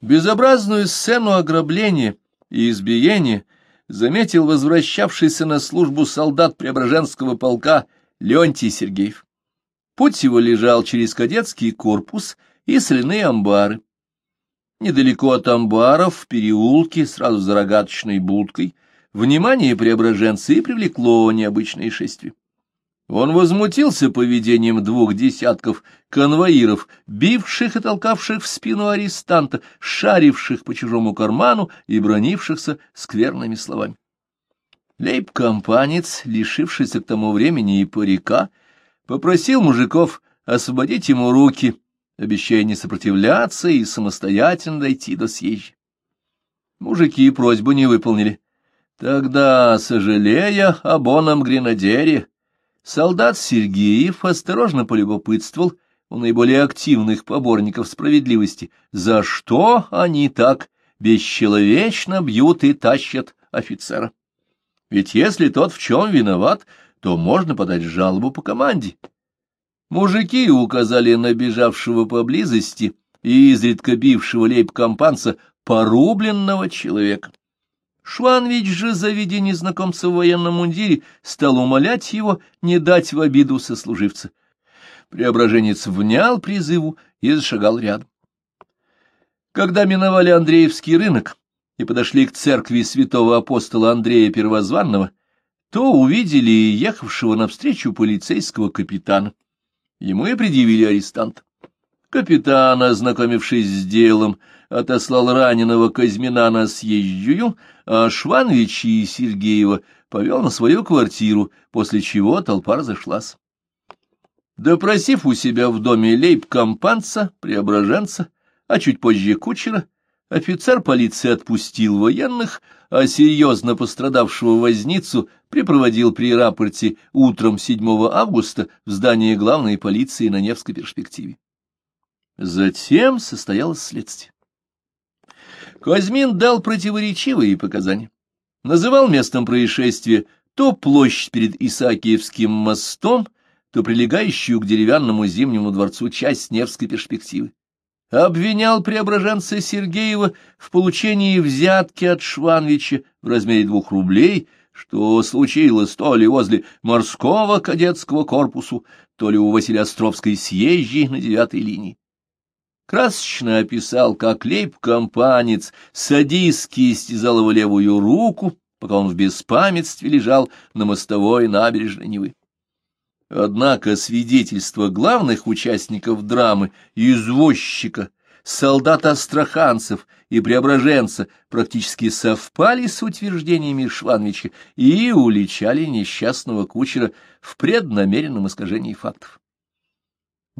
Безобразную сцену ограбления и избиения заметил возвращавшийся на службу солдат Преображенского полка Леонтий Сергеев. Путь его лежал через кадетский корпус и соляные амбары. Недалеко от амбаров, в переулке, сразу за рогаточной будкой, внимание преображенца и привлекло необычное шествие. Он возмутился поведением двух десятков конвоиров, бивших и толкавших в спину арестанта, шаривших по чужому карману и бронившихся скверными словами. Лейб-компанец, лишившийся к тому времени и парика, попросил мужиков освободить ему руки, обещая не сопротивляться и самостоятельно дойти до съезжи. Мужики просьбу не выполнили. Тогда, сожалея об оном гренадере, Солдат Сергеев осторожно полюбопытствовал у наиболее активных поборников справедливости, за что они так бесчеловечно бьют и тащат офицера. Ведь если тот в чем виноват, то можно подать жалобу по команде. Мужики указали на бежавшего поблизости и изредка бившего лейб-компанца порубленного человека. Шванвич же, завидя незнакомца в военном мундире, стал умолять его не дать в обиду сослуживца. Преображенец внял призыву и зашагал рядом. Когда миновали Андреевский рынок и подошли к церкви святого апостола Андрея Первозванного, то увидели ехавшего навстречу полицейского капитана. Ему и предъявили арестант. Капитан, ознакомившись с делом, отослал раненого Казьмина на съезжую, а Швановича и Сергеева повел на свою квартиру, после чего толпа разошлась. Допросив у себя в доме лейб-компанца, преображенца, а чуть позже кучера, офицер полиции отпустил военных, а серьезно пострадавшего возницу припроводил при рапорте утром 7 августа в здание главной полиции на Невской перспективе. Затем состоялось следствие. Кузьмин дал противоречивые показания. Называл местом происшествия то площадь перед Исаакиевским мостом, то прилегающую к деревянному зимнему дворцу часть Невской перспективы. Обвинял преображенца Сергеева в получении взятки от Шванвича в размере двух рублей, что случилось то ли возле морского кадетского корпусу, то ли у Василия Островской съезжей на девятой линии красочно описал, как лейб-компанец садистски истязал его левую руку, пока он в беспамятстве лежал на мостовой набережной Невы. Однако свидетельства главных участников драмы, извозчика, солдат-астраханцев и преображенца практически совпали с утверждениями Шванвича и уличали несчастного кучера в преднамеренном искажении фактов.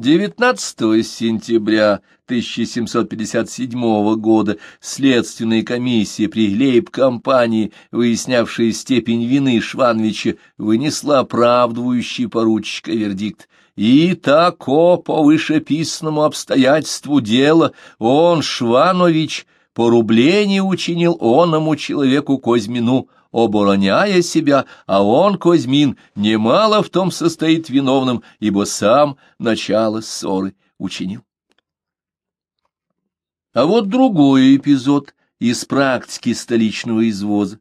19 сентября 1757 года следственная комиссия при лейб-компании, выяснявшая степень вины Шванвича, вынесла оправдывающий поручика вердикт. И тако по вышеписанному обстоятельству дела он, Шванович, порубление учинил оному человеку Козьмину, обороняя себя, а он, Козьмин, немало в том состоит виновным, ибо сам начало ссоры учинил. А вот другой эпизод из практики столичного извоза.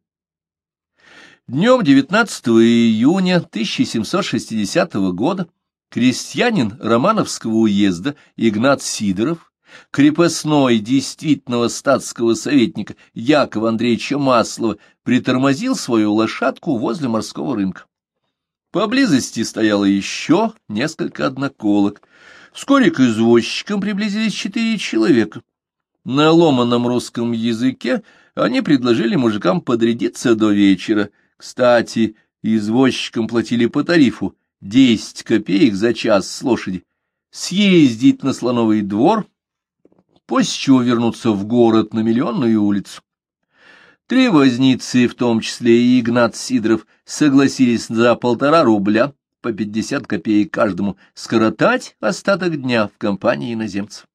Днем 19 июня 1760 года крестьянин Романовского уезда Игнат Сидоров крепостной действительного статского советника Якова Андреевича Маслова притормозил свою лошадку возле морского рынка. Поблизости стояло еще несколько одноколок. Вскоре к извозчикам приблизились четыре человека. На ломаном русском языке они предложили мужикам подрядиться до вечера. Кстати, извозчикам платили по тарифу — десять копеек за час с лошади. Съездить на слоновый двор — после чего вернуться в город на Миллионную улицу. Три возницы, в том числе и Игнат Сидоров, согласились за полтора рубля, по пятьдесят копеек каждому, скоротать остаток дня в компании иноземцев.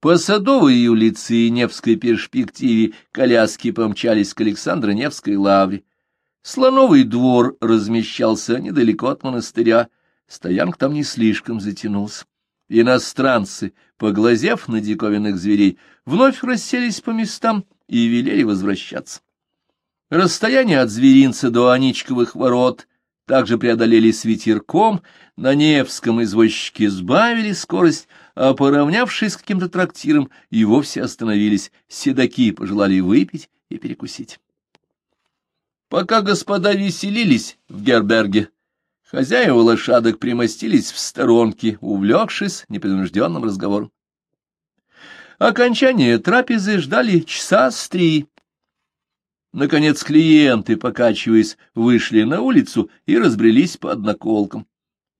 По Садовой улице и Невской перспективе коляски помчались к Александро-Невской лавре. Слоновый двор размещался недалеко от монастыря, стоянка там не слишком затянулся. Иностранцы, поглазев на диковинных зверей, вновь расселись по местам и велели возвращаться. Расстояние от зверинца до Аничковых ворот также преодолели с ветерком, на Невском извозчики сбавили скорость, а поравнявшись с каким-то трактиром, и вовсе остановились, седаки пожелали выпить и перекусить. Пока господа веселились в Герберге, хозяева лошадок примостились в сторонке, увлекшись непринужденным разговором. Окончание трапезы ждали часа с три. Наконец клиенты, покачиваясь, вышли на улицу и разбрелись по одноколкам.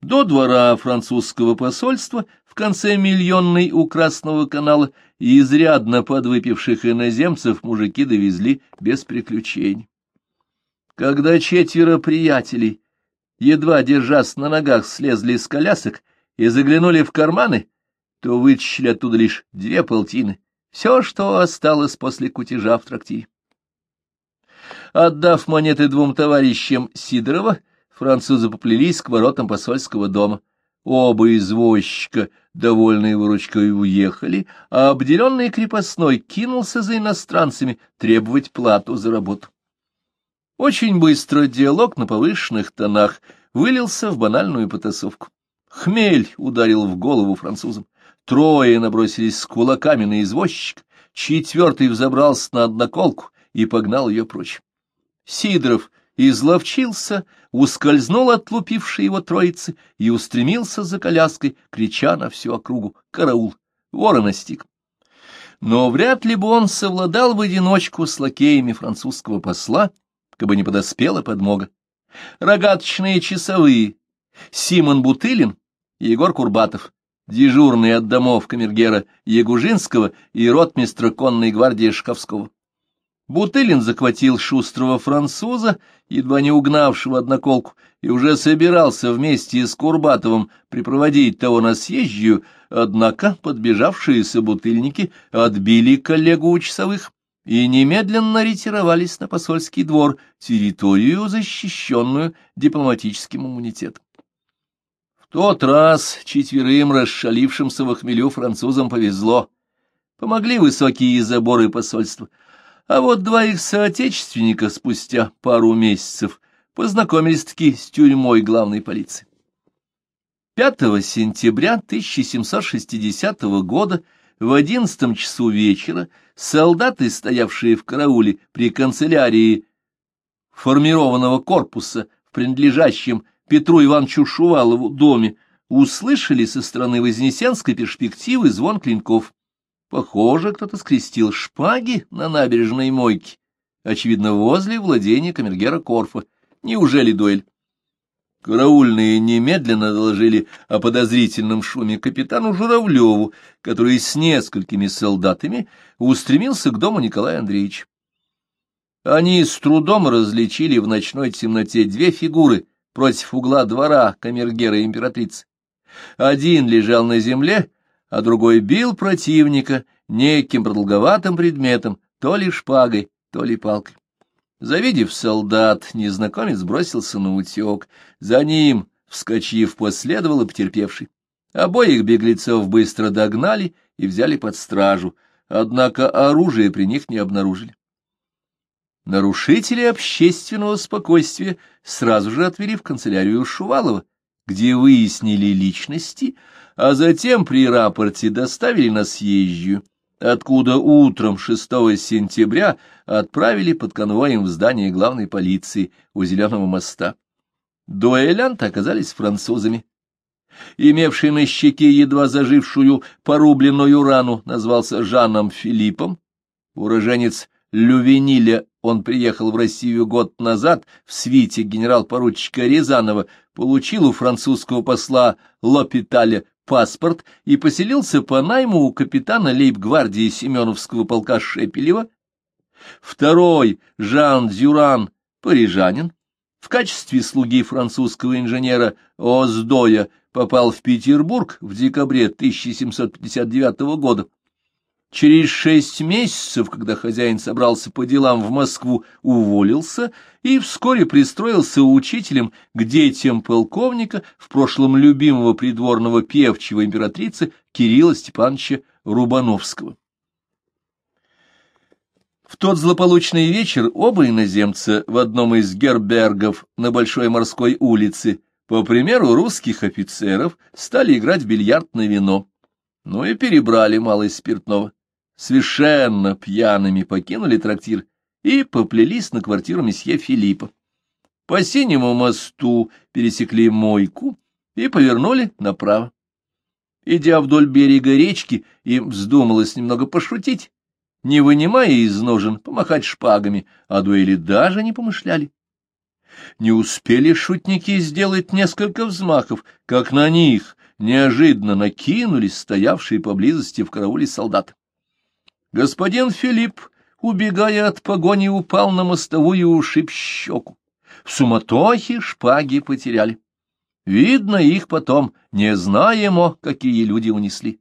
До двора французского посольства в конце миллионной у Красного канала и изрядно подвыпивших иноземцев мужики довезли без приключений. Когда четверо приятелей, едва держась на ногах, слезли с колясок и заглянули в карманы, то вытащили оттуда лишь две полтины, все, что осталось после кутежа в трактире. Отдав монеты двум товарищам Сидорова, французы поплелись к воротам посольского дома. Оба извозчика, довольные выручкой, уехали, а обделенный крепостной кинулся за иностранцами требовать плату за работу. Очень быстро диалог на повышенных тонах вылился в банальную потасовку. Хмель ударил в голову французам. Трое набросились с кулаками на извозчик, четвертый взобрался на одноколку и погнал ее прочь. Сидоров изловчился, ускользнул от лупившей его троицы и устремился за коляской, крича на всю округу «Караул! Вора настиг!» Но вряд ли бы он совладал в одиночку с лакеями французского посла, кабы не подоспела подмога. Рогаточные часовые Симон Бутылин и Егор Курбатов, дежурные от домов камергера Ягужинского и ротмистра конной гвардии Шковского. Бутылин захватил шустрого француза, едва не угнавшего одноколку, и уже собирался вместе с Курбатовым припроводить того на съезжию, однако подбежавшиеся бутыльники отбили коллегу у часовых и немедленно ретировались на посольский двор, территорию, защищенную дипломатическим иммунитетом. В тот раз четверым расшалившимся в хмелю французам повезло. Помогли высокие заборы посольства, а вот два их соотечественника спустя пару месяцев познакомились-таки с тюрьмой главной полиции. 5 сентября 1760 года в одиннадцатом часу вечера солдаты, стоявшие в карауле при канцелярии формированного корпуса в принадлежащем Петру Ивановичу Шувалову доме, услышали со стороны Вознесенской перспективы звон клинков. Похоже, кто-то скрестил шпаги на набережной мойке, очевидно, возле владения камергера Корфа. Неужели дуэль? Караульные немедленно доложили о подозрительном шуме капитану Журавлеву, который с несколькими солдатами устремился к дому Николая Андреевича. Они с трудом различили в ночной темноте две фигуры против угла двора камергера императрицы. Один лежал на земле, а другой бил противника неким продолговатым предметом, то ли шпагой, то ли палкой. Завидев солдат, незнакомец бросился на утек. За ним, вскочив, последовал и потерпевший. Обоих беглецов быстро догнали и взяли под стражу, однако оружие при них не обнаружили. Нарушители общественного спокойствия сразу же отвели в канцелярию Шувалова, где выяснили личности, а затем при рапорте доставили на съезжую откуда утром 6 сентября отправили под конвоем в здание главной полиции у Зеленого моста. Дуэлянты оказались французами. Имевший на щеке едва зажившую порубленную рану назвался Жаном Филиппом. Уроженец Лювениля, он приехал в Россию год назад в свите генерал-поручика Рязанова, получил у французского посла Лопиталя паспорт и поселился по найму у капитана лейб-гвардии Семеновского полка Шепелева. Второй, Жан Дюран, парижанин, в качестве слуги французского инженера Оздоя попал в Петербург в декабре 1759 года. Через шесть месяцев, когда хозяин собрался по делам в Москву, уволился и вскоре пристроился учителем к детям полковника, в прошлом любимого придворного певчего императрицы Кирилла Степановича Рубановского. В тот злополучный вечер оба иноземца в одном из гербергов на Большой морской улице, по примеру русских офицеров, стали играть в бильярд на вино, ну и перебрали малое спиртного совершенно пьяными покинули трактир и поплелись на квартиру месье Филиппа. По синему мосту пересекли мойку и повернули направо. Идя вдоль берега речки, им вздумалось немного пошутить, не вынимая из ножен, помахать шпагами, а дуэли даже не помышляли. Не успели шутники сделать несколько взмахов, как на них неожиданно накинулись стоявшие поблизости в карауле солдаты. Господин Филипп, убегая от погони, упал на мостовую и ушиб щеку. В суматохе шпаги потеряли. Видно, их потом не знаемо, какие люди унесли.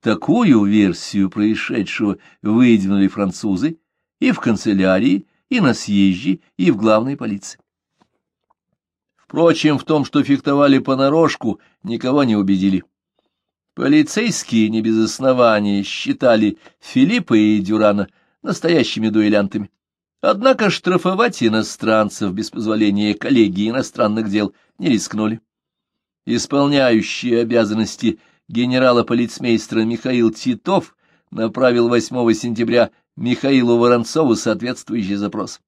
Такую версию происшедшего выдвинули французы и в канцелярии, и на съезде, и в главной полиции. Впрочем, в том, что фехтовали понарошку, никого не убедили. Полицейские не без основания считали Филиппа и Дюрана настоящими дуэлянтами. Однако штрафовать иностранцев без позволения коллегии иностранных дел не рискнули. Исполняющий обязанности генерала-полицмейстера Михаил Титов направил 8 сентября Михаилу Воронцову соответствующий запрос.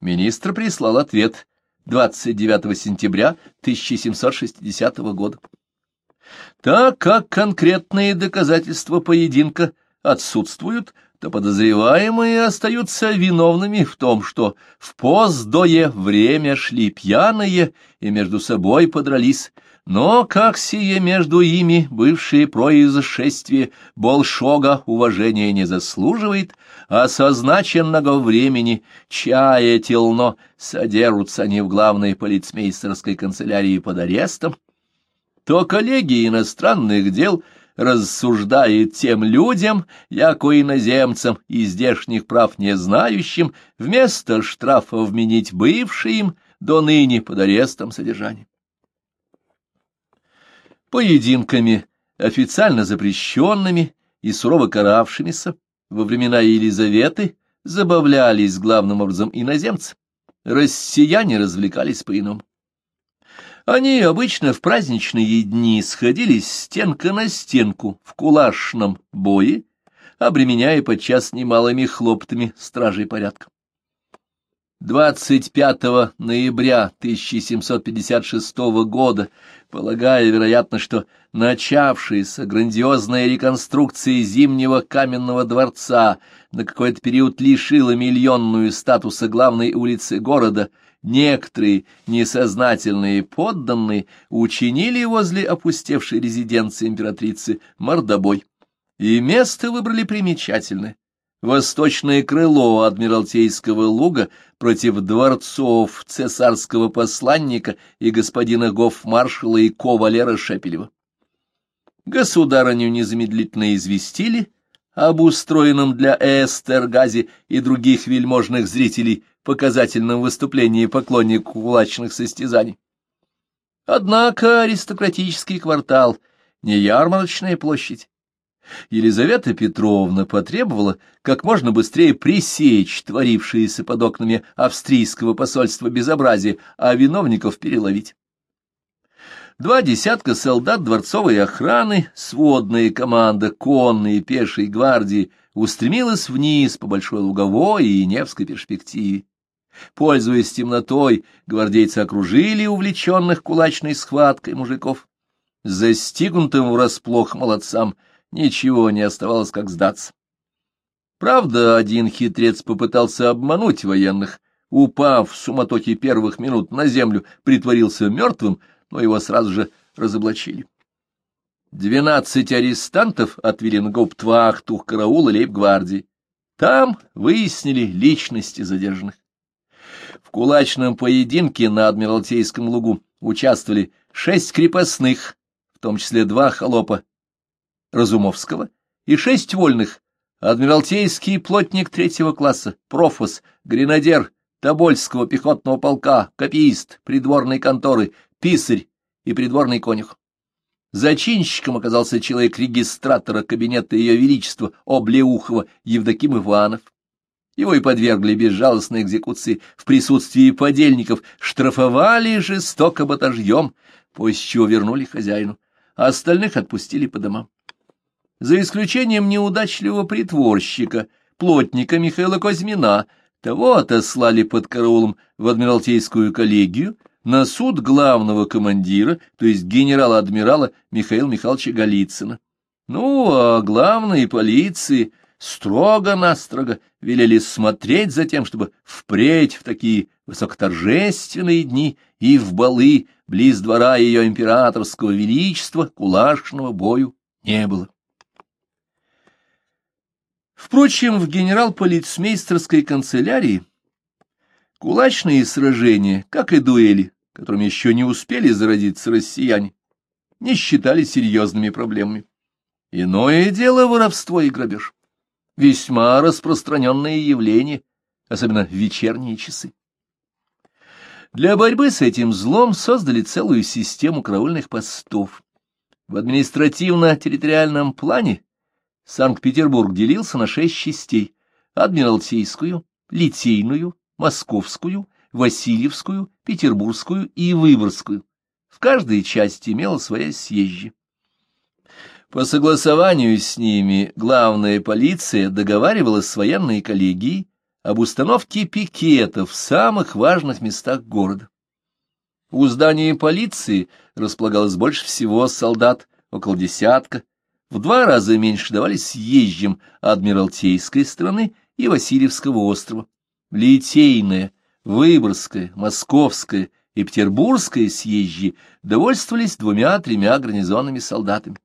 Министр прислал ответ 29 сентября 1760 года. Так как конкретные доказательства поединка отсутствуют, то подозреваемые остаются виновными в том, что в поздое время шли пьяные и между собой подрались, но как сие между ими бывшее произошествие Болшога уважения не заслуживает, а созначенного времени чая телно содержатся они в главной полицмейстерской канцелярии под арестом, то коллегия иностранных дел рассуждает тем людям, яко иноземцам и здешних прав не знающим, вместо штрафа вменить бывшие им до ныне под арестом содержание. Поединками, официально запрещенными и сурово каравшимися, во времена Елизаветы забавлялись главным образом иноземцы, россияне развлекались по-иному. Они обычно в праздничные дни сходились стенка на стенку в кулашном бое, обременяя подчас немалыми хлоптами стражей порядка. 25 ноября 1756 года, полагая, вероятно, что начавшаяся грандиозная реконструкция Зимнего каменного дворца на какой-то период лишила миллионную статуса главной улицы города, некоторые несознательные подданные учинили возле опустевшей резиденции императрицы мордобой. И место выбрали примечательное. Восточное крыло Адмиралтейского луга против дворцов цесарского посланника и господина гофмаршала и ковалера Шепелева. Государыню незамедлительно известили об устроенном для Эстергази и других вельможных зрителей показательном выступлении поклонник кулачных состязаний. Однако аристократический квартал — не ярмарочная площадь. Елизавета Петровна потребовала как можно быстрее пресечь творившиеся под окнами австрийского посольства безобразие, а виновников переловить. Два десятка солдат дворцовой охраны, сводная команда конной и пешей гвардии устремилась вниз по Большой Луговой и Невской перспективе. Пользуясь темнотой, гвардейцы окружили увлеченных кулачной схваткой мужиков. Застигнутым врасплох молодцам ничего не оставалось, как сдаться. Правда, один хитрец попытался обмануть военных, упав в суматохе первых минут на землю, притворился мертвым, но его сразу же разоблачили. Двенадцать арестантов отвели на гауптвахту караула лейб-гвардии. Там выяснили личности задержанных. В кулачном поединке на Адмиралтейском лугу участвовали шесть крепостных, в том числе два холопа Разумовского, и шесть вольных, адмиралтейский плотник третьего класса, профос, гренадер Тобольского пехотного полка, копиист, придворной конторы, писарь и придворный конюх. Зачинщиком оказался человек регистратора кабинета Ее Величества Облеухова Евдоким Иванов. Его и подвергли безжалостной экзекуции в присутствии подельников, штрафовали жестоко батажьем, после чего вернули хозяину, а остальных отпустили по домам. За исключением неудачливого притворщика, плотника Михаила Козьмина, того отослали под караулом в Адмиралтейскую коллегию, на суд главного командира, то есть генерала-адмирала Михаила Михайловича Голицына. Ну, а главной полиции строго-настрого велели смотреть за тем, чтобы впредь в такие высокоторжественные дни и в балы близ двора ее императорского величества кулашного бою не было. Впрочем, в генерал-полицмейстерской канцелярии кулачные сражения, как и дуэли, которыми еще не успели зародиться россияне, не считали серьезными проблемами. Иное дело воровство и грабеж. Весьма распространенное явление, особенно в вечерние часы. Для борьбы с этим злом создали целую систему караульных постов. В административно-территориальном плане Санкт-Петербург делился на шесть частей — Адмиралтейскую, Литейную, Московскую, Васильевскую, Петербургскую и Выборгскую. В каждой части имела своя съезжи. По согласованию с ними главная полиция договаривалась с военной коллегией об установке пикетов в самых важных местах города. У здания полиции располагалось больше всего солдат, около десятка, в два раза меньше давались съезжим Адмиралтейской страны и Васильевского острова. Литейная, Выборгская, Московская и Петербургская съезжи довольствовались двумя-тремя гарнизонными солдатами.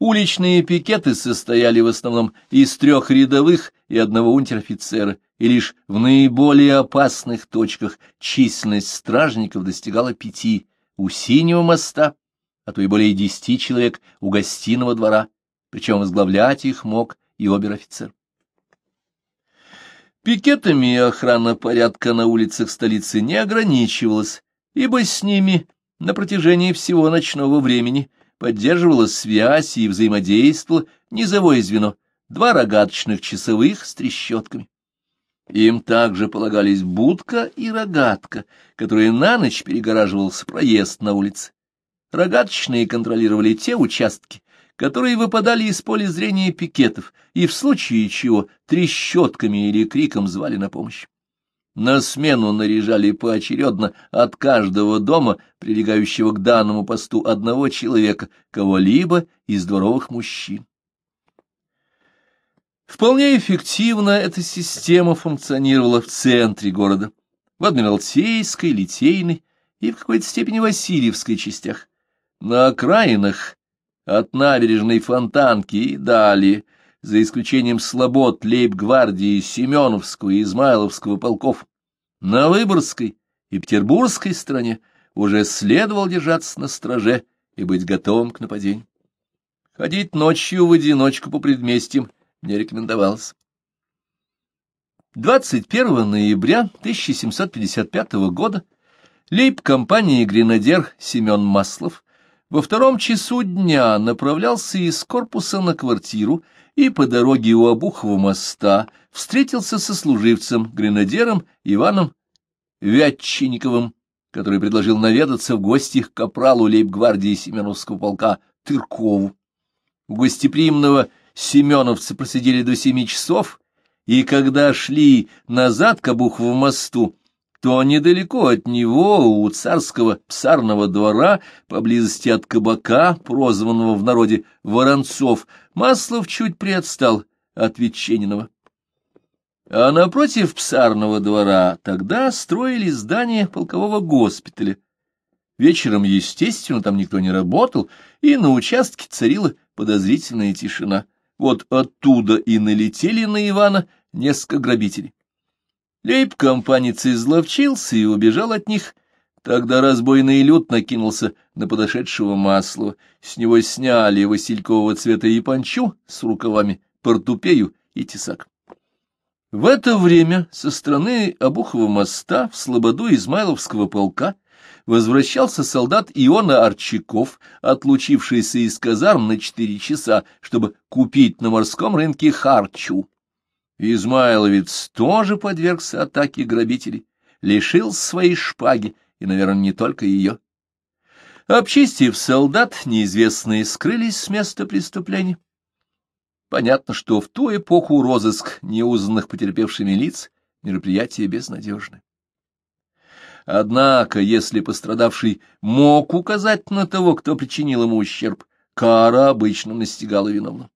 Уличные пикеты состояли в основном из трех рядовых и одного унтер-офицера, и лишь в наиболее опасных точках численность стражников достигала пяти у Синего моста, а то и более десяти человек у гостиного двора, причем возглавлять их мог и обер-офицер. Пикетами охрана порядка на улицах столицы не ограничивалась, ибо с ними на протяжении всего ночного времени поддерживалась связь и взаимодействовало низовое звено, два рогаточных часовых с трещотками. Им также полагались будка и рогатка, которые на ночь перегораживался проезд на улице. Рогаточные контролировали те участки, которые выпадали из поля зрения пикетов и в случае чего трещотками или криком звали на помощь. На смену наряжали поочередно от каждого дома, прилегающего к данному посту одного человека, кого-либо из дворовых мужчин. Вполне эффективно эта система функционировала в центре города, в Адмиралтейской, Литейной и в какой-то степени Васильевской частях. На окраинах от набережной Фонтанки и далее, за исключением слобод лейб-гвардии Семеновского и Измайловского полков, на Выборгской и Петербургской стороне уже следовало держаться на страже и быть готовым к нападению. Ходить ночью в одиночку по предместьям не рекомендовалось. 21 ноября 1755 года лейб-компании «Гренадер» Семен Маслов во втором часу дня направлялся из корпуса на квартиру и по дороге у Обухова моста встретился со служивцем, гренадером Иваном Вятченниковым, который предложил наведаться в гости к капралу лейб-гвардии Семеновского полка Тыркову. У гостеприимного семеновцы просидели до семи часов, и когда шли назад к Обухову мосту, то недалеко от него, у царского псарного двора, поблизости от кабака, прозванного в народе Воронцов, Маслов чуть приотстал от Ветчениного. А напротив псарного двора тогда строили здание полкового госпиталя. Вечером, естественно, там никто не работал, и на участке царила подозрительная тишина. Вот оттуда и налетели на Ивана несколько грабителей. Лейб-компанец изловчился и убежал от них, Тогда разбойный люд накинулся на подошедшего Маслова. С него сняли василькового цвета япончу с рукавами, портупею и тесак. В это время со стороны Обухова моста в слободу Измайловского полка возвращался солдат Иона Арчаков, отлучившийся из казарм на четыре часа, чтобы купить на морском рынке харчу. Измайловец тоже подвергся атаке грабителей, лишил своей шпаги, и, наверное, не только ее. Обчистив солдат, неизвестные скрылись с места преступления. Понятно, что в ту эпоху розыск неузнанных потерпевшими лиц — мероприятие безнадежное. Однако, если пострадавший мог указать на того, кто причинил ему ущерб, кара обычно настигала виновного.